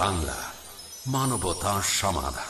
বাংলা মানবতা সমাধান।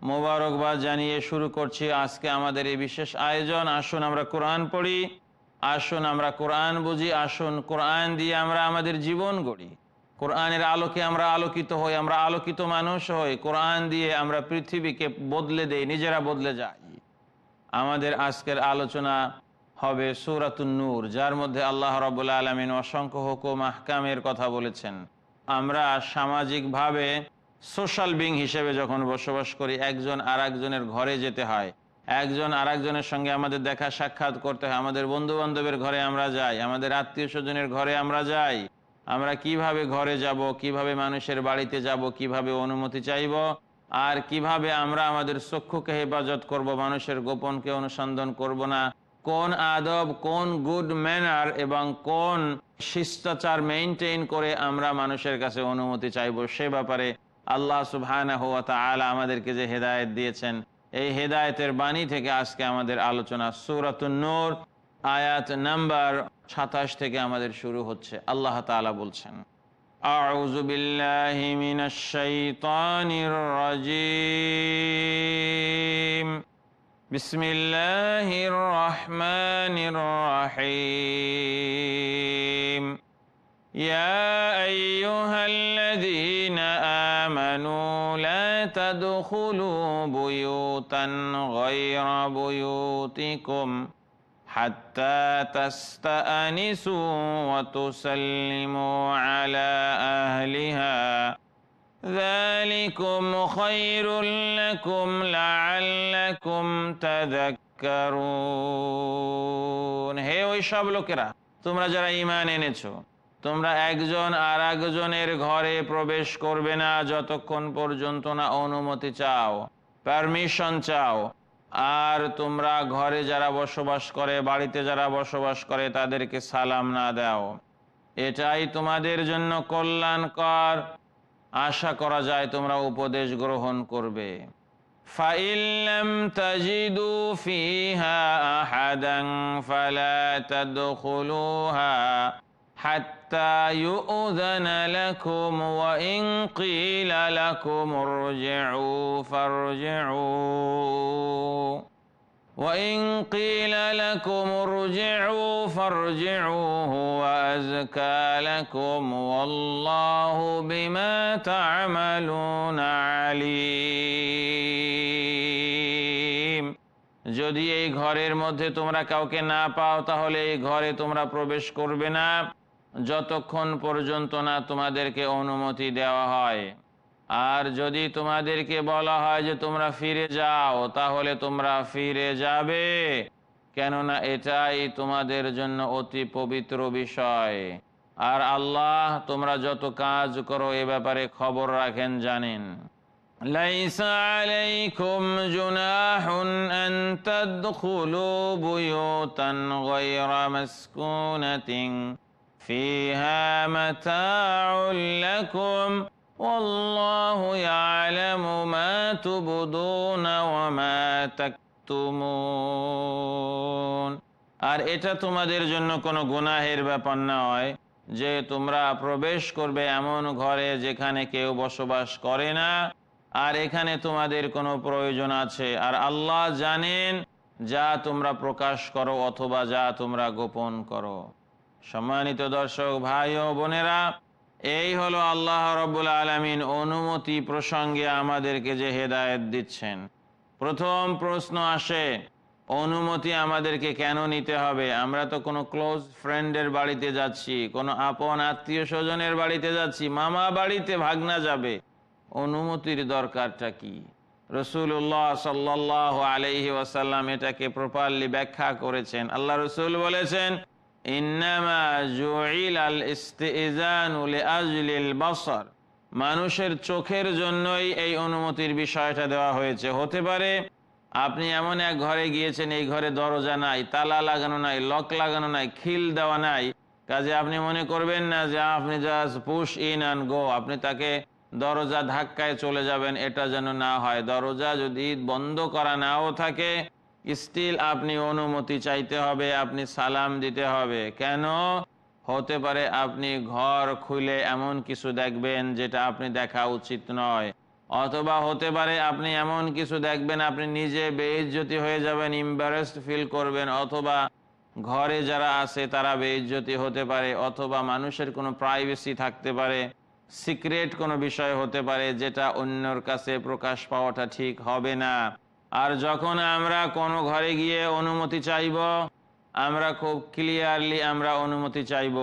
মোবারকবাদ জানিয়ে শুরু করছি আজকে আমাদের এই বিশেষ আয়োজন। আসুন আমরা কোরআন পড়ি, আসুন আমরা কোরআন বুঝি, আসুন কোরআন দিয়ে আমরা আমাদের জীবন গড়ি। কোরআনের আলোকে আমরা আলোকিত হই, আমরা আলোকিত মানুষ হই, কোরআন দিয়ে আমরা পৃথিবীকে বদলে দেই, নিজেরা বদলে যাই। আমাদের আজকের আলোচনা হবে সুরাতুন নূর, যার মধ্যে আল্লাহ রবুল্লা আলমিন অসংখ্য হুকুম, আহকামের কথা বলেছেন। আমরা সামাজিকভাবে সোশ্যাল বিং হিসেবে যখন বসবাস করি, একজন আর একজনের ঘরে যেতে হয়। একজন আর একজনের সঙ্গে আমাদের দেখা সাক্ষাৎ করতে হয়। আমাদের বন্ধু বান্ধবের ঘরে আমরা যাই, আমাদের আত্মীয় স্বজনের ঘরে আমরা যাই। আমরা কীভাবে ঘরে যাব, কীভাবে মানুষের বাড়িতে যাব, কীভাবে অনুমতি চাইব, আর কীভাবে আমরা আমাদের চক্ষুকে হেফাজত করব, মানুষের গোপনকে অনুসন্ধান করব না? কোন আদব, কোন গুড ম্যানার এবং কোন শিষ্টাচার মেনটেন করে আমরা মানুষের কাছে অনুমতি চাইব সে ব্যাপারে আল্লাহ সুবহান আমাদেরকে যে হেদায়ত দিয়েছেন এই হেদায়তের বাণী থেকে আজকে আমাদের আলোচনা সুরাতুন্নূর আয়াত নাম্বার সাতাশ থেকে আমাদের শুরু হচ্ছে আল্লাহ তালা বলছেন أعوذ بالله من الشيطان الرجيم بسم الله الرحمن الرحيم يا أيها الذين آمنوا لا تدخلوا بيوتا غير بيوتكم حتى تستأنسوا وتسلموا على أهلها ذلكم خير لكم لعلكم تذكرون هي ওই সব লোকেরা তোমরা যারা ঈমান এনেছো তোমরা একজন আর একজনের ঘরে প্রবেশ করবে না যতক্ষণ পর্যন্ত না অনুমতি চাও পারমিশন চাও। আর তোমরা ঘরে যারা বসবাস করে, বাড়িতে যারা বসবাস করে, তাদেরকে সালাম না দাও। এটাই তোমাদের জন্য কল্যাণকর। আশা করা যায় তোমরা উপদেশ গ্রহণ করবে। তাদখুলুহা। حتى يؤذن لكم وإن قيل لكم ارجعوا فارجعوا وإن قيل لكم ارجعوا فارجعوا هو أزكى لكم والله بما تعملون عليم যদি এই ঘরের মধ্যে তোমরা কাউকে না পাও তাহলে এই ঘরে তোমরা প্রবেশ করবে না যতক্ষণ পর্যন্ত না তোমাদেরকে অনুমতি দেওয়া হয় আর যদি তোমাদেরকে বলা হয় যে তোমরা ফিরে যাও তাহলে তোমরা ফিরে যাবে কেননা এটাই তোমাদের জন্য অতি পবিত্র বিষয় আর আল্লাহ তোমরা যত কাজ করো এ ব্যাপারে খবর রাখেন জানেন ليس عليكم جناح أن تدخلوا بيوتا غير مسكونة فيها متاع لكم والله يعلم ما تبدون وما تكتمون আর এটা তোমাদের জন্য কোনো গুনাহের ব্যাপার নয় যে তোমরা প্রবেশ করবে এমন ঘরে যেখানে কেউ বসবাস করে না আর এখানে তোমাদের কোনো প্রয়োজন আছে আর আল্লাহ জানেন যা তোমরা প্রকাশ করো অথবা যা তোমরা গোপন করো সম্মানিত দর্শক ভাই ও বোনেরা, এই হলো আল্লাহ রব্বুল আলমিন অনুমতি প্রসঙ্গে আমাদেরকে যে হেদায়ত দিচ্ছেন। প্রথম প্রশ্ন আসে, অনুমতি আমাদেরকে কেন নিতে হবে? আমরা তো কোনো ক্লোজ ফ্রেন্ডের বাড়িতে যাচ্ছি, কোনো আপন আত্মীয় স্বজনের বাড়িতে যাচ্ছি, মামা বাড়িতে ভাগনা যাবে। অনুমতির দরকারটা কি? রসুল্লাহ সাল্লাহ আলহি ওয়াসাল্লাম এটাকে প্রপারলি ব্যাখ্যা করেছেন। আল্লাহ রসুল বলেছেন মানুষের চোখের জন্যই এই অনুমতির বিষয়টা দেওয়া হয়েছে। হতে পারে আপনি এমন এক ঘরে গিয়েছেন, এই ঘরে দরজা নাই, তালা লাগানো নাই, লক লাগানো নাই, খিল দেওয়া নাই। কাজে আপনি মনে করবেন না যে আপনি just push in and go, আপনি তাকে দরজা ধাক্কায় চলে যাবেন, এটা যেন না হয়। দরজা যদি বন্ধ করা নাও থাকে স্টিল আপনি অনুমতি চাইতে হবে, আপনি সালাম দিতে হবে। কেন? হতে পারে আপনি ঘর খুলে এমন কিছু দেখবেন যেটা আপনি দেখা উচিত নয়। অথবা হতে পারে আপনি এমন কিছু দেখবেন, আপনি নিজে বেইজ্জতি হয়ে যাবেন ইম্বারেসড ফিল করবেন, অথবা ঘরে যারা আছে তারা বেইজ্জতি হতে পারে, অথবা মানুষের কোনো প্রাইভেসি থাকতে পারে সিক্রেট কোনো বিষয় হতে পারে যেটা অন্যর কাছে প্রকাশ পাওয়াটা ঠিক হবে না। আর যখন আমরা কোনো ঘরে গিয়ে অনুমতি চাইব, আমরা খুব ক্লিয়ারলি আমরা অনুমতি চাইব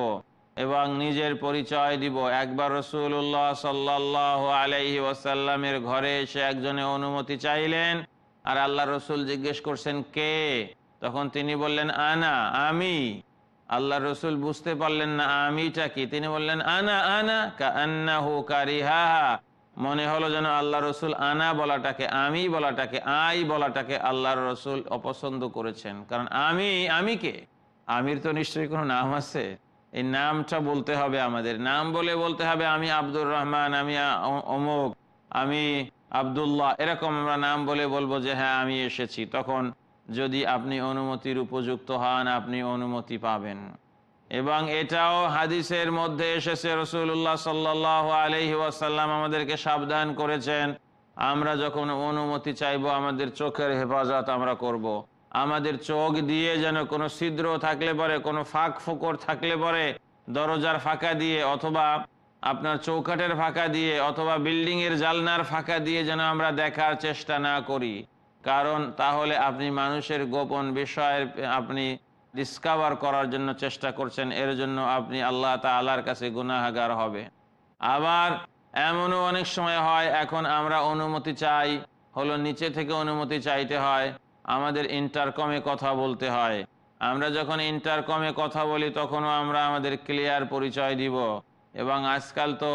এবং নিজের পরিচয় দিব। একবার রসুল্লাহ সাল্লাহ আলাইহি ওয়াসাল্লামের ঘরে এসে একজনে অনুমতি চাইলেন আর আল্লাহ রসুল জিজ্ঞেস করছেন, কে? তখন তিনি বললেন, আনা, আমি। আল্লাহ রসুল বুঝতে পারলেন না, আমিটা কি? তিনি বললেন, আনা আনা কান্না হু কারিহা মনে হলো যেন আল্লাহ রসুল আনা বলাটাকে, আমি বলাটাকে, আই বলাটাকে আল্লাহর রসুল অপছন্দ করেছেন। কারণ আমি আমি কে? আমির তো নিশ্চয়ই কোনো নাম আছে। এই নামটা বলতে হবে আমাদের। নাম বলে বলতে হবে, আমি আব্দুর রহমান, আমি অমুক, আমি আব্দুল্লাহ। এরকম আমরা নাম বলে বলব যে হ্যাঁ আমি এসেছি। তখন যদি আপনি অনুমতির উপযুক্ত হন, আপনি অনুমতি পাবেন। এবং এটাও হাদিসের মধ্যে এসেছে রসুল্লাহ সাল্লাহ আলহি ওয়াসাল্লাম আমাদেরকে সাবধান করেছেন, আমরা যখন অনুমতি চাইব, আমাদের চোখের হেফাজত আমরা করব। আমাদের চোখ দিয়ে যেন কোনো ছিদ্র থাকলে পরে, কোনো ফাঁক ফোকর থাকলে পরে, দরজার ফাঁকা দিয়ে, অথবা আপনার চৌকাটের ফাঁকা দিয়ে, অথবা বিল্ডিং এর জালনার ফাঁকা দিয়ে যেন আমরা দেখার চেষ্টা না করি কারণ তাহলে আপনি মানুষের গোপন বিষয়ের আপনি ডিসকাভার করার জন্য চেষ্টা করছেন, এর জন্য আপনি আল্লাহ তালার কাছে গুনাহাগার হবে আবার এমনও অনেক সময় হয়, এখন আমরা অনুমতি চাই, হলো নিচে থেকে অনুমতি চাইতে হয়, আমাদের ইন্টারকমে কথা বলতে হয়। আমরা যখন ইন্টারকমে কথা বলি, তখনও আমরা আমাদের ক্লিয়ার পরিচয় দিব। এবং আজকাল তো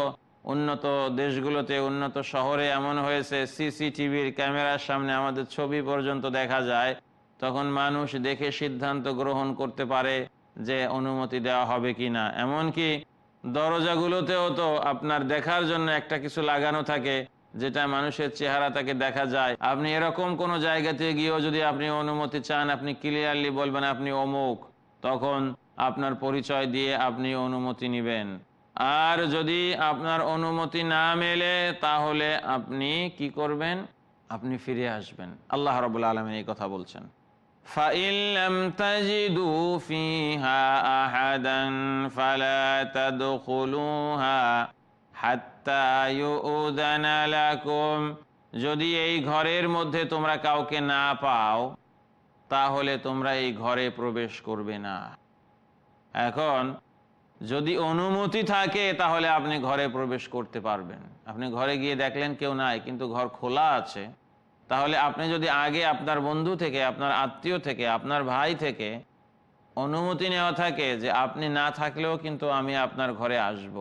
উন্নত দেশগুলোতে, উন্নত শহরে এমন হয়েছে, সিসিটিভির ক্যামেরার সামনে আমাদের ছবি পর্যন্ত দেখা যায়। তখন মানুষ দেখে সিদ্ধান্ত গ্রহণ করতে পারে যে অনুমতি দেওয়া হবে কি না এমনকি দরজাগুলোতেও তো আপনার দেখার জন্য একটা কিছু লাগানো থাকে, যেটা মানুষের চেহারা তাকে দেখা যায়। আপনি এরকম কোনো জায়গাতে গিয়েও যদি আপনি অনুমতি চান, আপনি ক্লিয়ারলি বলবেন আপনি অমুক, তখন আপনার পরিচয় দিয়ে আপনি অনুমতি নেবেন। আর যদি আপনার অনুমতি না মেলে, তাহলে আপনি কি করবেন? আপনি ফিরে আসবেন। আল্লাহ রবুল্লা আলমিন এই কথা বলছেন। فإن لم تجدوا فيها أحدا فلا تدخلوها حتى يؤذن لكم যদি এই ঘরের মধ্যে তোমরা কাউকে না পাও তাহলে তোমরা এই ঘরে প্রবেশ করবে না এখন যদি অনুমতি থাকে তাহলে আপনি ঘরে প্রবেশ করতে পারবেন আপনি ঘরে গিয়ে দেখলেন কেউ নাই কিন্তু ঘর খোলা আছে তাহলে আপনি যদি আগে আপনার বন্ধু থেকে, আপনার আত্মীয় থেকে, আপনার ভাই থেকে অনুমতি নেওয়া থাকে যে আপনি না থাকলেও কিন্তু আমি আপনার ঘরে আসব।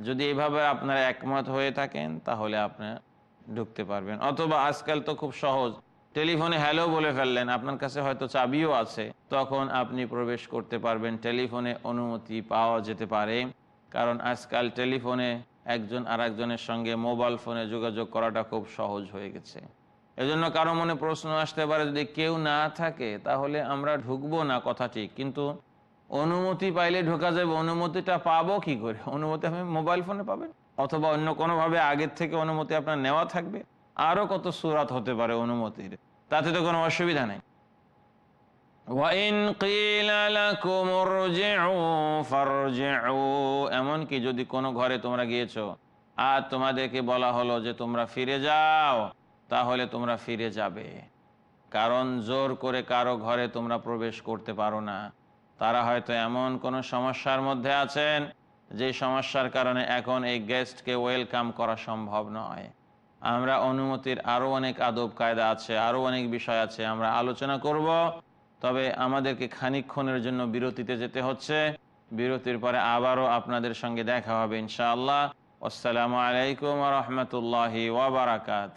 যদি এভাবে আপনারা একমত হয়ে থাকেন, তাহলে আপনি ঢুকতে পারবেন। অথবা আজকাল তো খুব সহজ। টেলিফোনে হ্যালো বলে ফেললেন, আপনার কাছে হয়তো চাবিও আছে। তখন আপনি প্রবেশ করতে পারবেন, টেলিফোনে অনুমতি পাওয়া যেতে পারে। কারণ আজকাল টেলিফোনে একজন আরেকজনের সঙ্গে মোবাইল ফোনে যোগাযোগ করাটা খুব সহজ হয়ে গেছে। এজন্য কারও মনে প্রশ্ন আসতে পারে, যদি কেউ না থাকে, তাহলে আমরা ঢুকবো না কথা ঠিক। কিন্তু অনুমতি পাইলে ঢোকা যাবে। অনুমতিটা পাবো কি করে? অনুমতি আপনি মোবাইল ফোনে পাবেন? অথবা অন্য কোনোভাবে আগের থেকে অনুমতি আপনার নেওয়া থাকবে? আরও কত সুরাত হতে পারে অনুমতির? তাতে তো কোনো অসুবিধা নেই। এমনকি যদি কোনো ঘরে তোমরা গিয়েছো, আর তোমাদেরকে বলা হলো যে তোমরা ফিরে যাও তাহলে তোমরা ফিরে যাবে। কারণ জোর করে কারও ঘরে তোমরা প্রবেশ করতে পারো না। তারা হয়তো এমন কোনো সমস্যার মধ্যে আছেন, যে সমস্যার কারণে এখন এই গেস্টকে ওয়েলকাম করা সম্ভব নয়। আমরা অনুমতির আরও অনেক আদব কায়দা আছে, আরও অনেক বিষয় আছে আমরা আলোচনা করব। তবে আমাদেরকে খানিকক্ষণের জন্য বিরতিতে যেতে হচ্ছে। বিরতির পরে আবারও আপনাদের সঙ্গে দেখা হবে ইনশাআল্লাহ। আসসালামু আলাইকুম রহমতুল্লাহি ওয়াবারাকাত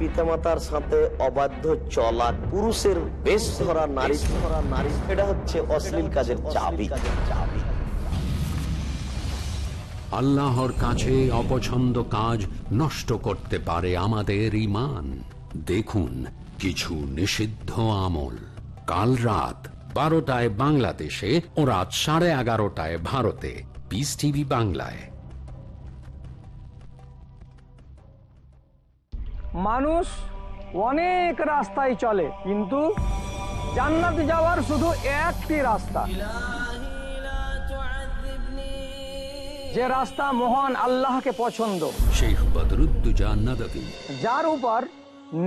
পিতামাতার সাথে অবাধ্য চলা, পুরুষের বেশ ধরা নারী ধরা নারী, এটা হচ্ছে অশ্লীল কাজের চাবি। আল্লাহর কাছে অপছন্দ কাজ নষ্ট করতে পারে আমাদের ইমান দেখুন, কিছু নিষিদ্ধ আমল। কাল রাত বারোটায় বাংলাদেশে ও রাত সাড়ে এগারোটায় ভারতে। পিস টিভি বাংলায়। মানুষ অনেক রাস্তায় চলে কিন্তু জান্নাত যাওয়ার শুধু একটি রাস্তা। যে রাস্তা মহান আল্লাহকে পছন্দ। যার উপর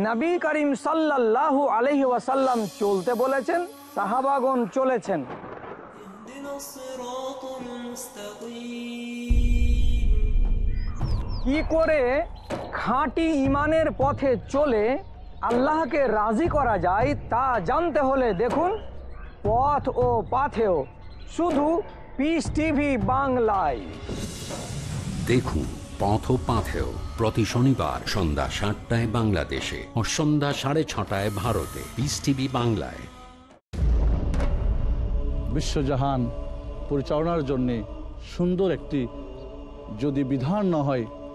নবী করিম সাল্লাল্লাহু আলহি ওয়াসাল্লাম চলতে বলেছেন সাহাবাগন চলেছেন। কি করে খাঁটি ইমানের পথে চলে আল্লাহকে রাজি করা যায় তা জানতে হলে দেখুন পথ ও পাথেও। শুধু পিস টিভি বাংলায়। দেখুন পথ ও পাথেও প্রতি শনিবার সন্ধ্যা সাতটায় বাংলাদেশে ও সন্ধ্যা সাড়ে ছটায় ভারতে পিস টিভি বাংলায়। বিশ্বজাহান পরিচালনার জন্যে সুন্দর একটি যদি বিধান না হয়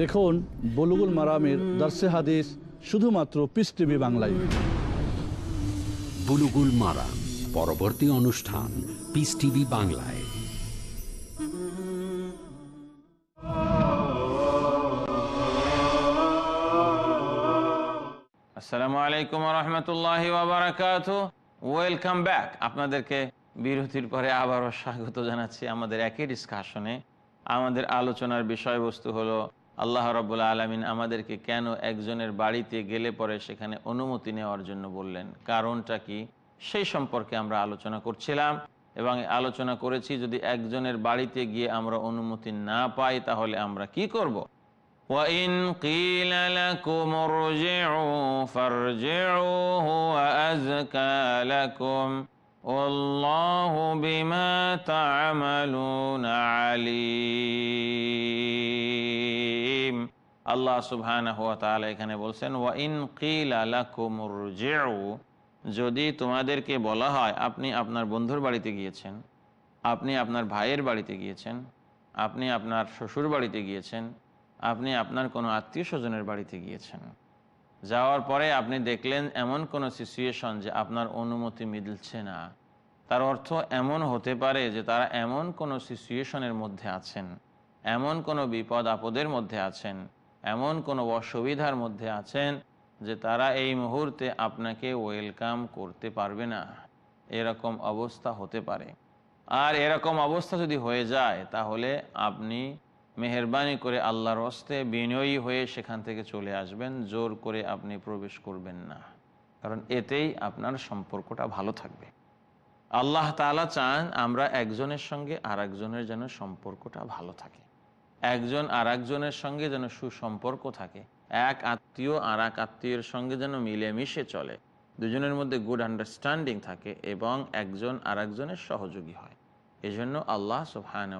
দেখুন বলুগুল মারামের দর্শে হাদিস শুধুমাত্র পিস টিভি বাংলায়। বুলুগুল মারা পরবর্তী অনুষ্ঠান পিস টিভি বাংলায়। আসসালামু আলাইকুম রহমতুল্লাহি ওয়েলকাম ব্যাক আপনাদেরকে বিরতির পরে আবারও স্বাগত জানাচ্ছি আমাদের একই ডিসকাশনে আমাদের আলোচনার বিষয়বস্তু হলো আল্লাহ রবুল্লা আলমিন আমাদেরকে কেন একজনের বাড়িতে গেলে পরে সেখানে অনুমতি নেওয়ার জন্য বললেন কারণটা কি সেই সম্পর্কে আমরা আলোচনা করছিলাম এবং আলোচনা করেছি যদি একজনের বাড়িতে গিয়ে আমরা অনুমতি না পাই তাহলে আমরা কি করব। وإن قيل لكم ارجعوا فارجعوا هو أزكى لكم والله بما تعملون عليم আল্লাহ সুবহানাহু ওয়া তাআলা এখানে বলছেন ওয়া ইন কিলা লাকুম রুজিউ যদি তোমাদেরকে বলা হয় আপনি আপনার বন্ধুর বাড়িতে গিয়েছেন আপনি আপনার ভাইয়ের বাড়িতে গিয়েছেন আপনি আপনার শ্বশুর বাড়িতে গিয়েছেন আপনি আপনার কোনো আত্মীয় স্বজনের বাড়িতে গিয়েছেন যাওয়ার পরে আপনি দেখলেন এমন কোনো সিচুয়েশন যে আপনার অনুমতি মিলছে না। তার অর্থ এমন হতে পারে যে তারা এমন কোনো সিচুয়েশনের মধ্যে আছেন, এমন কোনো বিপদ আপদের মধ্যে আছেন, এমন কোনো অসুবিধার মধ্যে আছেন যে তারা এই মুহূর্তে আপনাকে ওয়েলকাম করতে পারবে না। এরকম অবস্থা হতে পারে। আর এরকম অবস্থা যদি হয়ে যায়, তাহলে আপনি মেহরবানি করে আল্লাহর হস্তে বিনয়ী হয়ে সেখান থেকে চলে আসবেন, জোর করে আপনি প্রবেশ করবেন না। কারণ এতেই আপনার সম্পর্কটা ভালো থাকবে। আল্লাহ তালা চান আমরা একজনের সঙ্গে আর একজনের যেন সম্পর্কটা ভালো থাকে। একজন আর একজনের সঙ্গে যেন সুসম্পর্ক থাকে। এক আত্মীয় আর এক আত্মীয়ের সঙ্গে যেন মিলেমিশে চলে। দুজনের মধ্যে গুড আন্ডারস্ট্যান্ডিং থাকে এবং একজন আর একজনের সহযোগী হয়। এই জন্য আল্লাহ সুবহান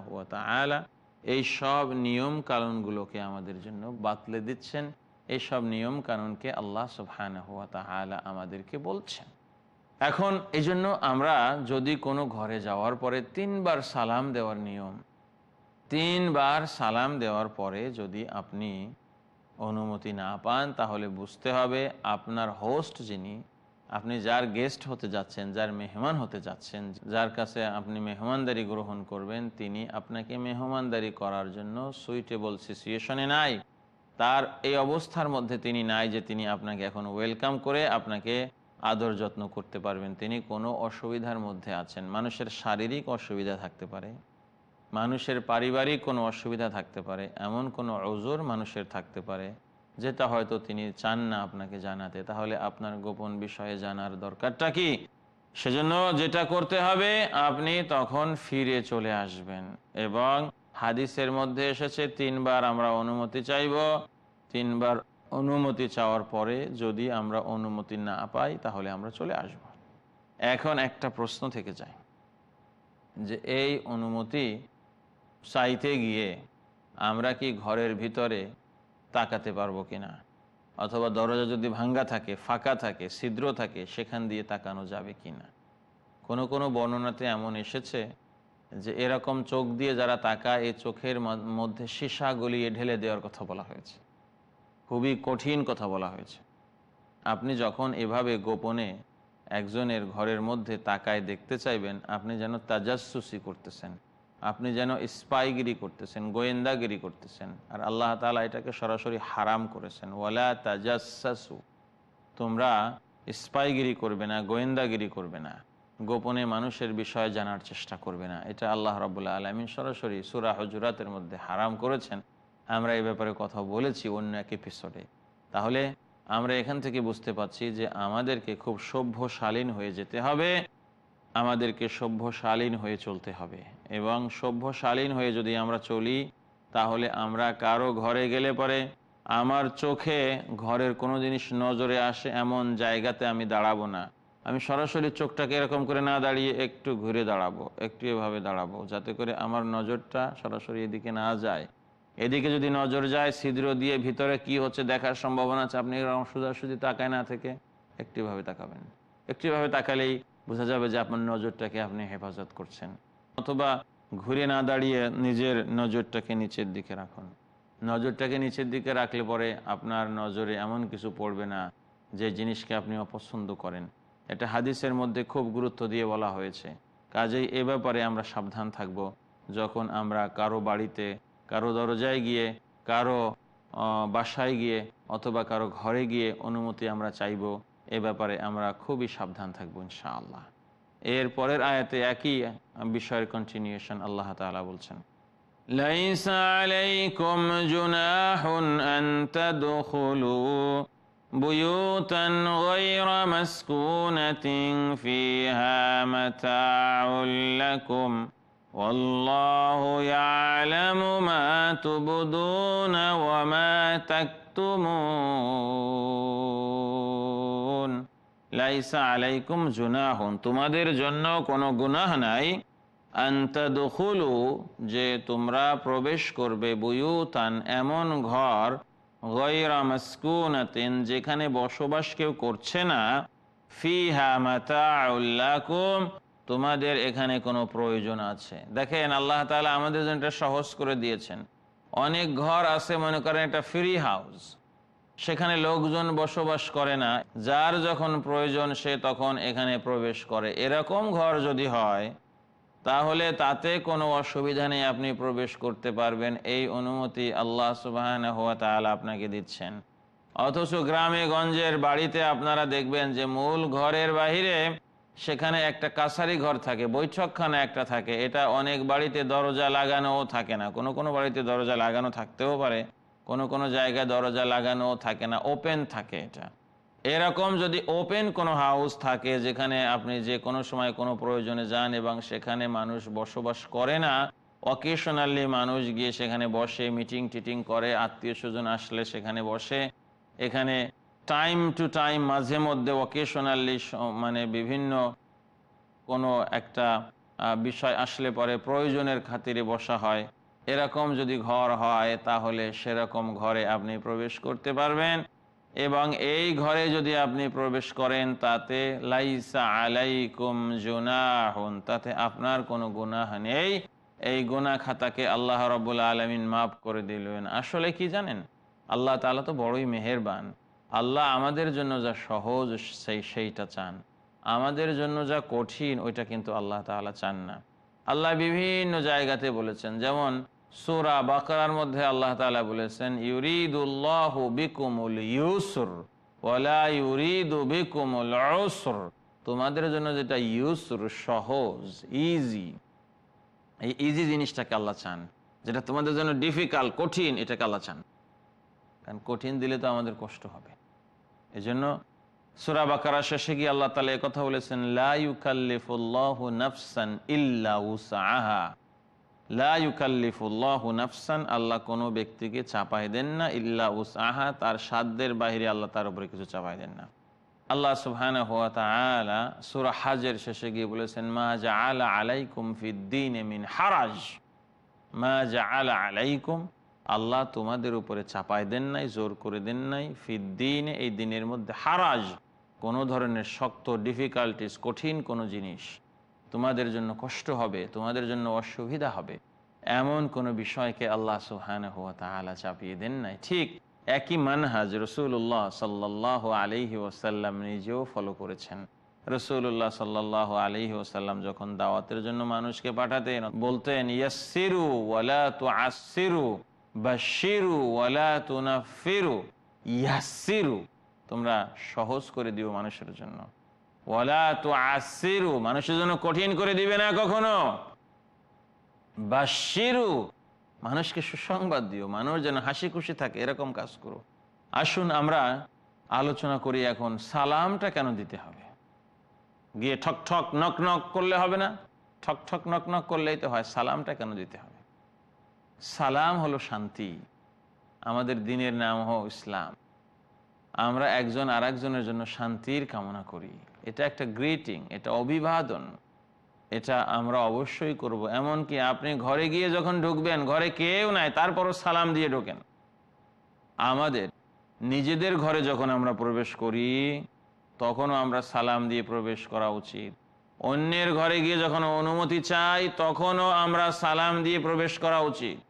এই সব নিয়ম কানুনগুলোকে আমাদের জন্য বাতলে দিচ্ছেন। এই সব নিয়ম কানুনকে আল্লাহ সুবহান হুয়া তালা আমাদেরকে বলছেন। এখন এই জন্য আমরা যদি কোনো ঘরে যাওয়ার পরে তিনবার সালাম দেওয়ার নিয়ম, তিনবার সালাম দেওয়ার পরে যদি আপনি অনুমতি না পান, তাহলে বুঝতে হবে আপনার হোস্ট যিনি আপনি যার গেস্ট হতে যাচ্ছেন, যার মেহমান হতে যাচ্ছেন, যার কাছে আপনি মেহমানদারি গ্রহণ করবেন, তিনি আপনাকে মেহমানদারি করার জন্য সুইটেবল সিচুয়েশনে নাই। তার এই অবস্থার মধ্যে তিনি নাই যে তিনি আপনাকে এখন ওয়েলকাম করে আপনাকে আদর যত্ন করতে পারবেন। তিনি কোনো অসুবিধার মধ্যে আছেন। মানুষের শারীরিক অসুবিধা থাকতে পারে, মানুষের পারিবারিক কোনো অসুবিধা থাকতে পারে, এমন কোনো অজোর মানুষের থাকতে পারে যেটা হয়তো তিনি চান না আপনাকে জানাতে, তাহলে আপনার গোপন বিষয়ে জানার দরকারটা কি? সেজন্য যেটা করতে হবে, আপনি তখন ফিরে চলে আসবেন। এবং হাদিসের মধ্যে এসেছে, তিনবার আমরা অনুমতি চাইব। তিনবার অনুমতি চাওয়ার পরে যদি আমরা অনুমতি না পাই, তাহলে আমরা চলে আসব। এখন একটা প্রশ্ন থেকে যায় যে, এই অনুমতি চাইতে গিয়ে আমরা কি ঘরের ভিতরে তাকাতে পারব কিনা? অথবা দরজা যদি ভাঙ্গা থাকে, ফাঁকা থাকে, ছিদ্র থাকে, সেখান দিয়ে তাকানো যাবে কিনা? কোনো কোনো বর্ণনাতে এমন এসেছে যে এরকম চোখ দিয়ে যারা তাকায়, এই চোখের মধ্যে সীসা গলিয়ে ঢেলে দেওয়ার কথা বলা হয়েছে। খুবই কঠিন কথা বলা হয়েছে। আপনি যখন এভাবে গোপনে একজনের ঘরের মধ্যে তাকায় দেখতে চাইবেন, আপনি যেন তাজাসুসি করতেছেন। আপনি যেন স্পাইগিরি করতেছেন, গোয়েন্দাগিরি করতেছেন। আর আল্লাহ তালা এটাকে সরাসরি হারাম করেছেন। ওয়ালা তাজাসু তোমরা স্পাইগিরি করবে না, গোয়েন্দাগিরি করবে না। গোপনে মানুষের বিষয়ে জানার চেষ্টা করবে না। এটা আল্লাহ রবুল্লা আলমিন সরাসরি সুরা হজুরাতের মধ্যে হারাম করেছেন। আমরা এই ব্যাপারে কথা বলেছি অন্য এক এপিসোডে তাহলে আমরা এখান থেকে বুঝতে পাচ্ছি যে আমাদেরকে খুব সভ্যশালীন হয়ে যেতে হবে। আমাদেরকে সভ্যশালীন হয়ে চলতে হবে। এবং সভ্যশালীন হয়ে যদি আমরা চলি, তাহলে আমরা কারও ঘরে গেলে পরে আমার চোখে ঘরের কোনো জিনিস নজরে আসে এমন জায়গাতে আমি দাঁড়াবো না। আমি সরাসরি চোখটাকে এরকম করে না দাঁড়িয়ে একটু ঘুরে দাঁড়াবো, একটু এভাবে দাঁড়াবো, যাতে করে আমার নজরটা সরাসরি এদিকে না যায়। এদিকে যদি নজর যায়, ছিদ্র দিয়ে ভিতরে কি হচ্ছে দেখার সম্ভাবনা আছে? আপনি সোজাসুজি তাকায় না থেকে একটিভাবে তাকাবেন। একটিভাবে তাকালেই বোঝা যাবে যে আপনার নজরটাকে আপনি হেফাজত করছেন। অথবা ঘুরে না দাঁড়িয়ে নিজের নজরটাকে নিচের দিকে রাখুন। নজরটাকে নিচের দিকে রাখলে পরে আপনার নজরে এমন কিছু পড়বে না যে জিনিসকে আপনি অপছন্দ করেন। এটা হাদিসের মধ্যে খুব গুরুত্ব দিয়ে বলা হয়েছে। কাজেই এ ব্যাপারে আমরা সাবধান থাকব। যখন আমরা কারও বাড়িতে, কারও দরজায় গিয়ে, কারও বাসায় গিয়ে অথবা কারও ঘরে গিয়ে অনুমতি আমরা চাইব এ ব্যাপারে আমরা খুবই সাবধান থাকবো ইনশাআল্লাহ এর পরের আয়াতে একই বিষয়ের কন্টিনিউশন আল্লাহ তালা বলছেন ليس عليكم جناح أن تدخلوا بيوتا غير مسكونة فيها متاع لكم والله يعلم ما تبدون وما تكتمون লাইসা আলাইকুম জুনাহুন, তোমাদের জন্য কোনো গুনাহ নাই। আন্তাদুখুলু যে তোমরা প্রবেশ করবে বুয়ুতান এমন ঘর গয়রা মাসকুনাতিন, যেখানে বসবাস কেউ করছে না। ফিহা মাতাউল্লাকুম তোমাদের এখানে কোনো প্রয়োজন আছে। দেখেন, আল্লাহ তালা আমাদের জন্য এটা সহজ করে দিয়েছেন। অনেক ঘর আছে, মনে করেন এটা ফ্রি হাউস সেখানে লোকজন বসবাস করে না। যার যখন প্রয়োজন, সে তখন এখানে প্রবেশ করে। এরকম ঘর যদি হয়, তাহলে তাতে কোনো অসুবিধা নেই, আপনি প্রবেশ করতে পারবেন। এই অনুমতি আল্লাহ সুবাহ আপনাকে দিচ্ছেন। অথচ গ্রামে গঞ্জের বাড়িতে আপনারা দেখবেন যে, মূল ঘরের বাহিরে সেখানে একটা কাছারি ঘর থাকে, বৈঠকখানা একটা থাকে। এটা অনেক বাড়িতে দরজা লাগানোও থাকে না। কোনো কোনো বাড়িতে দরজা লাগানো থাকতেও পারে। কোনো কোনো জায়গায় দরজা লাগানো থাকে না ওপেন থাকে এটা। এরকম যদি ওপেন কোনো হাউস থাকে যেখানে আপনি যে কোনো সময় কোনো প্রয়োজনে যান এবং সেখানে মানুষ বসবাস করে না অকেশনালি মানুষ গিয়ে সেখানে বসে মিটিং টিটিং করে, আত্মীয় স্বজন আসলে সেখানে বসে। এখানে টাইম টু টাইম মাঝে মধ্যে অকেশনালি মানে বিভিন্ন কোনো একটা বিষয় আসলে পরে প্রয়োজনের খাতিরে বসা হয়। এরকম যদি ঘর হয়, তাহলে সেরকম ঘরে আপনি প্রবেশ করতে পারবেন। এবং এই ঘরে যদি আপনি প্রবেশ করেন, তাতে লাইসা আলাইকুম জুনাহুন, তাতে আপনার কোনো গুনাহ নেই। এই গুনাহ খাতাকে আল্লাহ রব্বুল আলমিন মাফ করে দিলেন। আসলে কি জানেন? আল্লাহ তাআলা তো বড়ই মেহেরবান। আল্লাহ আমাদের জন্য যা সহজ, সেই, সেইটা চান। আমাদের জন্য যা কঠিন, ওইটা কিন্তু আল্লাহ তাআলা চান না। আল্লাহ বিভিন্ন জায়গাতে বলেছেন, যেমন সুরা বাকারার মধ্যে আল্লাহ তালা বলেছেন, ইউরিদুল্লাহ বিকুমুল ইউসুর ওয়ালা ইউরিদু বিকুমুল উসর। তোমাদের জন্য যেটা ইউসুর সহজ ইজি এই ইজি জিনিসটাকে আল্লাহ চান। যেটা তোমাদের জন্য ডিফিকাল্ট কঠিন, এটাকে আল্লাহ চান। কারণ কঠিন দিলে তো আমাদের কষ্ট হবে। এই জন্য সুরা বাকারা শেষে গিয়ে আল্লাহ তালা কথা বলেছেন লাইকাল্লিফুল্লাহু নাফসান ইল্লা উসাহা নাফসান, আল্লাহ কোনো ব্যক্তিকে চাপাই দেন না, ইল্লা উস আহা তার সাধ্যের বাহিরে আল্লাহ তার উপরে কিছু চাপাই দেন না। আল্লাহ সুবহান শেষে গিয়ে বলেছেন, মা জাআলা আলাইকুম ফিদ্দিন মিন হারাজ। মা জাআলা আলাইকুম, আল্লাহ তোমাদের উপরে চাপাই দেন নাই, জোর করে দেন নাই। ফিদ্দিন, এই দিনের মধ্যে হারাজ, কোনো ধরনের শক্ত ডিফিকাল্টিস কঠিন কোনো জিনিস। তোমাদের জন্য কষ্ট হবে, তোমাদের জন্য অসুবিধা হবে। এমন কোনো বিষয়কে আল্লাহ সুহান চাপিয়ে দেন নাই। ঠিক একই মানহাজ রসুল্লাহ সাল্লাহ আলিহি ওসাল্লাম নিজেও ফলো করেছেন। রসুল্লাহ সাল্লাহ আলিহি ওসাল্লাম যখন দাওয়াতের জন্য মানুষকে পাঠাতেন, বলতেন ইয়াসিরু ওয়ালা তু আসিরু বাশিরু ওয়ালা তু নাফিরু ইয়াসিরু তোমরা সহজ করে দিও মানুষের জন্য। মানুষের জন্য কঠিন করে দিবে না কখনো। বাশিরু মানুষকে সুসংবাদ দিও, মানুষ যেন হাসি খুশি থাকে, এরকম কাজ করো। আসুন আমরা আলোচনা করি এখন, সালামটা কেন দিতে হবে? গিয়ে ঠক ঠক নক নক করলে হবে না? ঠক ঠক নক নক করলেই তো হয়, সালামটা কেন দিতে হবে? সালাম হলো শান্তি। আমাদের দিনের নাম হো ইসলাম। আমরা একজন আর জন্য শান্তির কামনা করি। এটা একটা গ্রিটিং এটা অভিবাদন। এটা আমরা অবশ্যই করব। এমনকি আপনি ঘরে গিয়ে যখন ঢুকবেন, ঘরে কেউ নাই, তারপরও সালাম দিয়ে ঢোকেন। আমাদের, নিজেদের ঘরে যখন আমরা প্রবেশ করি, তখনও আমরা সালাম দিয়ে প্রবেশ করা উচিত। অন্যের ঘরে গিয়ে যখন অনুমতি চাই, তখনও আমরা সালাম দিয়ে প্রবেশ করা উচিত।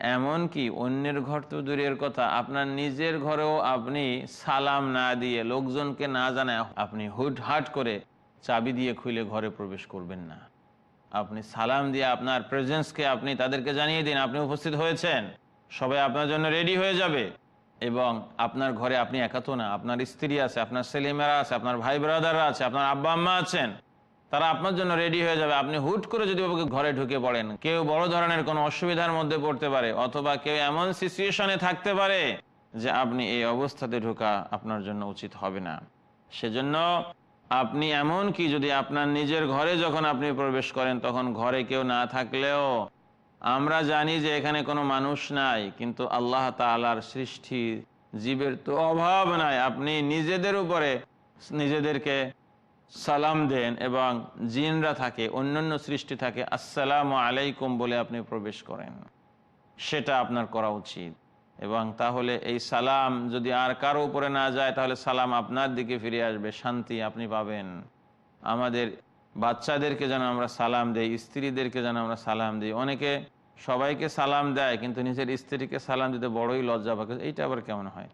এমনকি অন্যের ঘর তো দূরের কথা। আপনার নিজের ঘরেও আপনি সালাম না দিয়ে লোকজনকে না জানায় আপনি হুট হাট করে চাবি দিয়ে খুলে ঘরে প্রবেশ করবেন না। আপনি সালাম দিয়ে আপনার প্রেজেন্সকে আপনি তাদেরকে জানিয়ে দিন, আপনি উপস্থিত হয়েছেন। সবাই আপনার জন্য রেডি হয়ে যাবে। এবং আপনার ঘরে আপনি একাতো না, আপনার স্ত্রী আছে, আপনার ছেলেমেয়েরা আছে, আপনার ভাই ব্রাদাররা আছে, আপনার আব্বা আম্মা আছেন। তারা আপনার জন্য রেডি হয়ে যাবে। আপনি হুট করে যদি ওকে ঘরে ঢুকে পড়েন, কেউ বড় ধরনের কোনো অসুবিধার মধ্যে পড়তে পারে, অথবা কেউ এমন সিচুয়েশনে থাকতে পারে যে আপনি এই অবস্থাতে ঢোকা আপনার জন্য উচিত হবে না। সেজন্য আপনি এমন কি, যদি আপনার নিজের ঘরে যখন আপনি প্রবেশ করেন, তখন ঘরে কেউ না থাকলেও আমরা জানি যে এখানে কোনো মানুষ নাই, কিন্তু আল্লাহ তালার সৃষ্টি জীবের তো অভাব নাই। আপনি নিজেদের উপরে, নিজেদেরকে সালাম দেন এবং জিনরা থাকে, অন্যান্য সৃষ্টি থাকে, আসসালামু আলাইকুম বলে আপনি প্রবেশ করেন। সেটা আপনার করা উচিত। এবং তাহলে এই সালাম যদি আর কারও উপরে না যায়, তাহলে সালাম আপনার দিকে ফিরে আসবে, শান্তি আপনি পাবেন। আমাদের বাচ্চাদেরকে যেন আমরা সালাম দেই, স্ত্রীদেরকে যেন আমরা সালাম দিই। অনেকে সবাইকে সালাম দেয়, কিন্তু নিজের স্ত্রীকে সালাম দিতে বড়ই লজ্জা পাকে এইটা আবার কেমন হয়?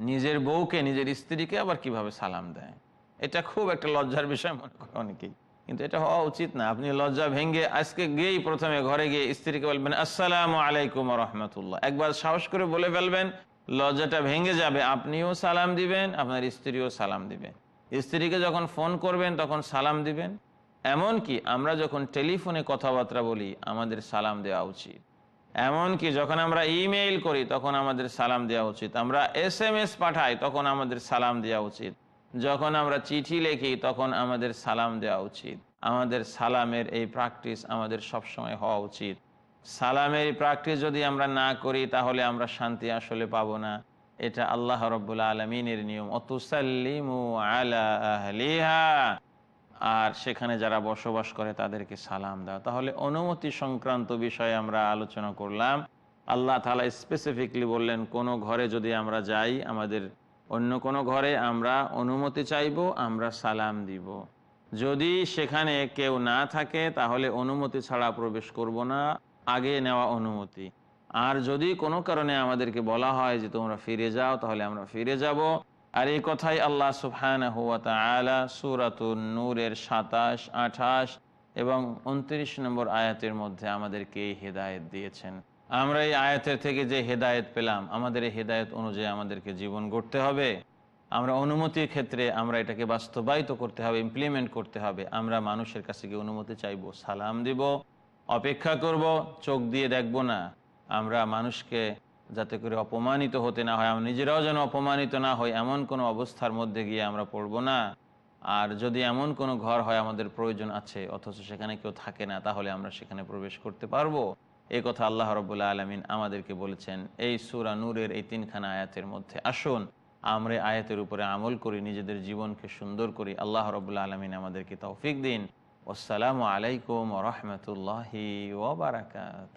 নিজের বউকে, নিজের স্ত্রীকে আবার কীভাবে সালাম দেয়? এটা খুব একটা লজ্জার বিষয় মনে করে অনেকেই। কিন্তু এটা হওয়া উচিত না। আপনি লজ্জা ভেঙে আজকে গিয়েই প্রথমে ঘরে গিয়ে স্ত্রীকে বলবেন, আসসালাম আলাইকুম রহমতুল্লাহ। একবার সাহস করে বলে ফেলবেন, লজ্জাটা ভেঙে যাবে। আপনিও সালাম দিবেন, আপনার স্ত্রীও সালাম দিবেন। স্ত্রীকে যখন ফোন করবেন, তখন সালাম দিবেন। এমন কি আমরা যখন টেলিফোনে কথাবার্তা বলি, আমাদের সালাম দেওয়া উচিত। এমনকি যখন আমরা ইমেইল করি, তখন আমাদের সালাম দেওয়া উচিত। আমরা এস এম এস পাঠাই, তখন আমাদের সালাম দেওয়া উচিত। যখন আমরা চিঠি লিখি, তখন আমাদের সালাম দেওয়া উচিত। আমাদের সালামের এই প্র্যাকটিস আমাদের সবসময় হওয়া উচিত। সালামের প্র্যাকটিস যদি আমরা না করি, তাহলে আমরা শান্তি আসলে পাবো না। এটা আল্লাহ রব্বুল আলমিনের নিয়ম। অতুসাল্লিমু আলা আর সেখানে যারা বসবাস করে, তাদেরকে সালাম দেওয়া তাহলে অনুমতি সংক্রান্ত বিষয়ে আমরা আলোচনা করলাম। আল্লাহ তালা স্পেসিফিকলি বললেন, কোনো ঘরে যদি আমরা যাই, আমাদের অন্য কোনো ঘরে আমরা অনুমতি চাইব, আমরা সালাম দিব। যদি সেখানে কেউ না থাকে, তাহলে অনুমতি ছাড়া প্রবেশ করব না, আগে নেওয়া অনুমতি। আর যদি কোনো কারণে আমাদেরকে বলা হয় যে তোমরা ফিরে যাও, তাহলে আমরা ফিরে যাব। আর এই কথাই আল্লাহ সুরাতুন নূরের সাতাশ, আঠাশ এবং উনত্রিশ নম্বর আয়াতের মধ্যে আমাদেরকে হেদায়ত দিয়েছেন। আমরা এই আয়াতের থেকে যে হেদায়েত পেলাম, আমাদের এই হেদায়েত অনুযায়ী আমাদেরকে জীবন গড়তে হবে। আমরা অনুমতির ক্ষেত্রে আমরা এটাকে বাস্তবায়িত করতে হবে ইমপ্লিমেন্ট করতে হবে। আমরা মানুষের কাছে গিয়ে অনুমতি চাইব, সালাম দিব, অপেক্ষা করব, চোখ দিয়ে দেখব না। আমরা মানুষকে যাতে করে অপমানিত হতে না হয়, আমরা নিজেরাও যেন অপমানিত না হই, এমন কোনো অবস্থার মধ্যে গিয়ে আমরা পড়ব না। আর যদি এমন কোনো ঘর হয় আমাদের প্রয়োজন আছে, অথচ সেখানে কেউ থাকে না, তাহলে আমরা সেখানে প্রবেশ করতে পারব। এই কথা আল্লাহ রবুল্লা আলমিন আমাদেরকে বলেছেন, এই সুরা নূরের এই তিনখানা আয়াতের মধ্যে। আসুন, আমরা আয়াতের উপরে আমল করি, নিজেদের জীবনকে সুন্দর করি। আল্লাহ রবুল্লা আলমিন আমাদেরকে তৌফিক দিন। আসসালামু আলাইকুম রহমতুল্লাহি ওবরাকাত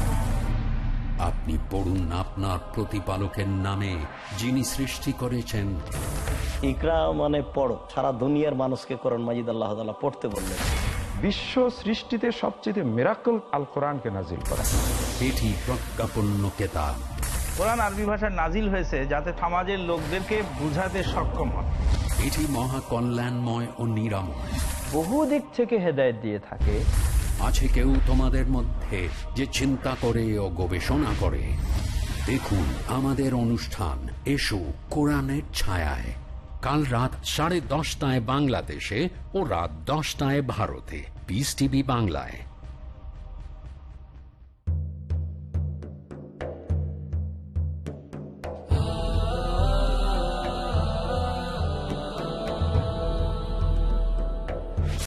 আপনি পড়ুন আপনার প্রতিপালকের নামে যিনি সৃষ্টি করেছেন। ইকরা মানে পড়ো। সারা দুনিয়ার মানুষকে করণ মাজিদ আল্লাহ তাআলা পড়তে বললেন। বিশ্ব সৃষ্টিতে সবচেয়ে মেরাকল আল কোরআনকে নাজিল করা। এটি প্রজ্ঞাপন্য কেতাব। কোরআন আরবি ভাষায় নাজিল হয়েছে যাতে সমাজের লোকদেরকে বুঝাতে সক্ষম হয়। এটি মহা কল্যাণময় ও নিরাময়। বহু দিক থেকে হেদায়েত দিয়ে থাকে আছে কেউ তোমাদের মধ্যে যে চিন্তা করে ও গবেষণা করে? দেখুন, আমাদের অনুষ্ঠান এসো কোরআনের ছায়ায়। কাল রাত সাড়ে দশটায় বাংলাদেশে ও রাত দশটায় ভারতে। পিস টিভি বাংলায়।